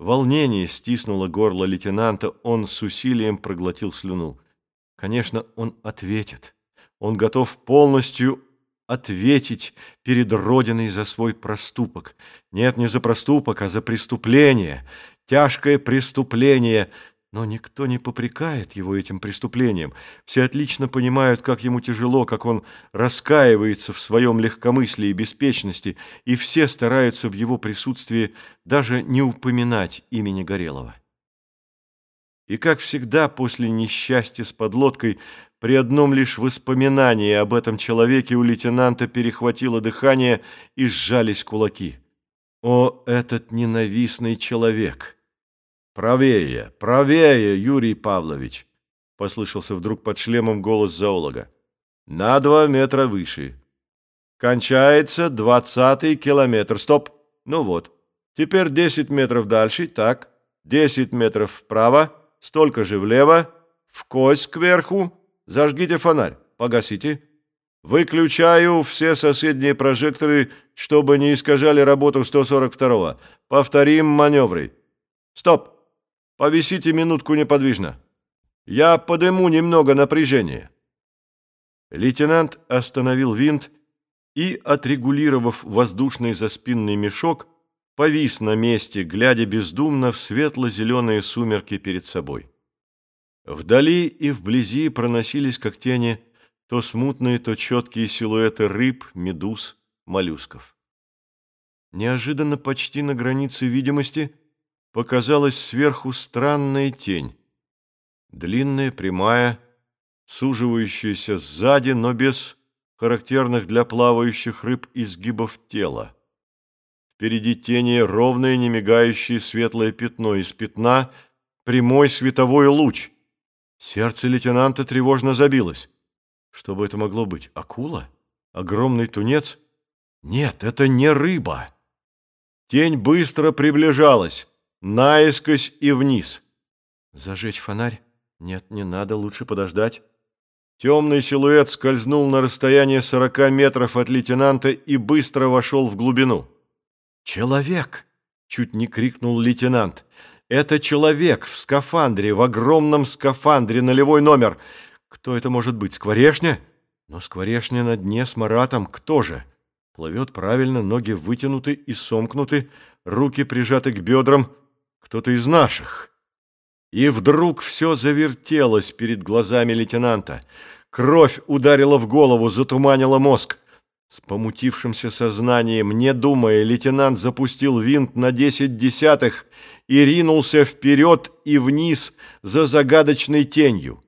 Волнение стиснуло горло лейтенанта, он с усилием проглотил слюну. Конечно, он ответит. Он готов полностью ответить перед Родиной за свой проступок. Нет, не за проступок, а за преступление. Тяжкое преступление – но никто не попрекает его этим преступлением. Все отлично понимают, как ему тяжело, как он раскаивается в своем легкомыслии и беспечности, и все стараются в его присутствии даже не упоминать имени Горелого. И, как всегда, после несчастья с подлодкой, при одном лишь воспоминании об этом человеке у лейтенанта перехватило дыхание и сжались кулаки. О, этот ненавистный человек! «Правее, правее, Юрий Павлович!» — послышался вдруг под шлемом голос зоолога. «На два метра выше. Кончается двадцатый километр. Стоп! Ну вот. Теперь десять метров дальше. Так. Десять метров вправо. Столько же влево. В кость кверху. Зажгите фонарь. Погасите. Выключаю все соседние прожекторы, чтобы не искажали работу 142-го. Повторим маневры. Стоп! Повисите минутку неподвижно. Я подыму немного напряжения. Лейтенант остановил винт и, отрегулировав воздушный заспинный мешок, повис на месте, глядя бездумно в светло-зеленые сумерки перед собой. Вдали и вблизи проносились, как тени, то смутные, то четкие силуэты рыб, медуз, моллюсков. Неожиданно почти на границе видимости показалась сверху странная тень. Длинная, прямая, суживающаяся сзади, но без характерных для плавающих рыб изгибов тела. Впереди тени ровное, немигающее светлое пятно. Из пятна прямой световой луч. Сердце лейтенанта тревожно забилось. Что бы это могло быть? Акула? Огромный тунец? Нет, это не рыба. Тень быстро приближалась наискось и вниз. Зажечь фонарь? Нет, не надо, лучше подождать. Темный силуэт скользнул на расстояние сорока метров от лейтенанта и быстро вошел в глубину. «Человек!» — чуть не крикнул лейтенант. «Это человек в скафандре, в огромном скафандре, нулевой номер. Кто это может быть, скворешня? Но скворешня на дне с Маратом. Кто же?» Плывет правильно, ноги вытянуты и сомкнуты, руки прижаты к бедрам — кто-то из наших. И вдруг все завертелось перед глазами лейтенанта. Кровь ударила в голову, затуманила мозг. С помутившимся сознанием, не думая, лейтенант запустил винт на десять десятых и ринулся вперед и вниз за загадочной тенью.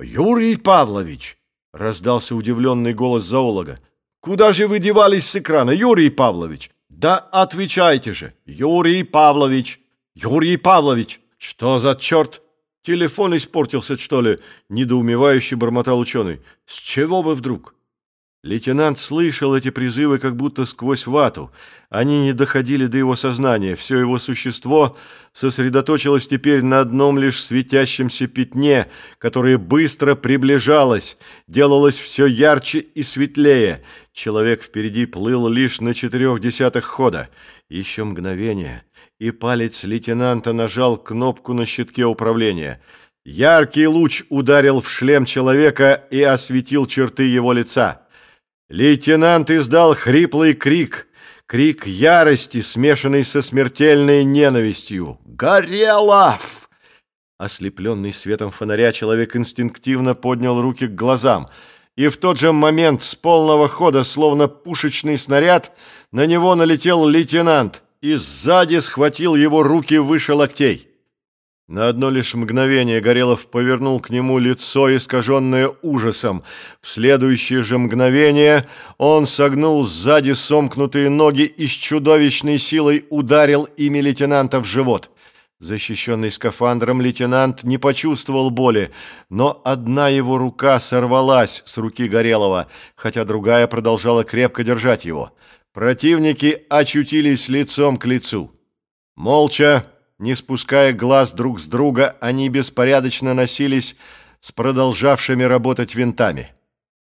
«Юрий Павлович!» — раздался удивленный голос зоолога. «Куда же вы девались с экрана, Юрий Павлович? Да отвечайте же, Юрий Павлович!» «Юрий Павлович! Что за черт? Телефон испортился, что ли?» – недоумевающе бормотал ученый. «С чего бы вдруг?» Лейтенант слышал эти призывы как будто сквозь вату. Они не доходили до его сознания. Все его существо сосредоточилось теперь на одном лишь светящемся пятне, которое быстро приближалось, делалось все ярче и светлее. Человек впереди плыл лишь на четырех десятых хода. Еще мгновение, и палец лейтенанта нажал кнопку на щитке управления. Яркий луч ударил в шлем человека и осветил черты его лица. Лейтенант издал хриплый крик, крик ярости, смешанный со смертельной ненавистью. «Горелов!» Ослепленный светом фонаря, человек инстинктивно поднял руки к глазам, и в тот же момент с полного хода, словно пушечный снаряд, на него налетел лейтенант и сзади схватил его руки выше локтей. На одно лишь мгновение Горелов повернул к нему лицо, искаженное ужасом. В следующее же мгновение он согнул сзади сомкнутые ноги и с чудовищной силой ударил ими лейтенанта в живот. Защищенный скафандром лейтенант не почувствовал боли, но одна его рука сорвалась с руки Горелова, хотя другая продолжала крепко держать его. Противники очутились лицом к лицу. Молча, не спуская глаз друг с друга, они беспорядочно носились с продолжавшими работать винтами.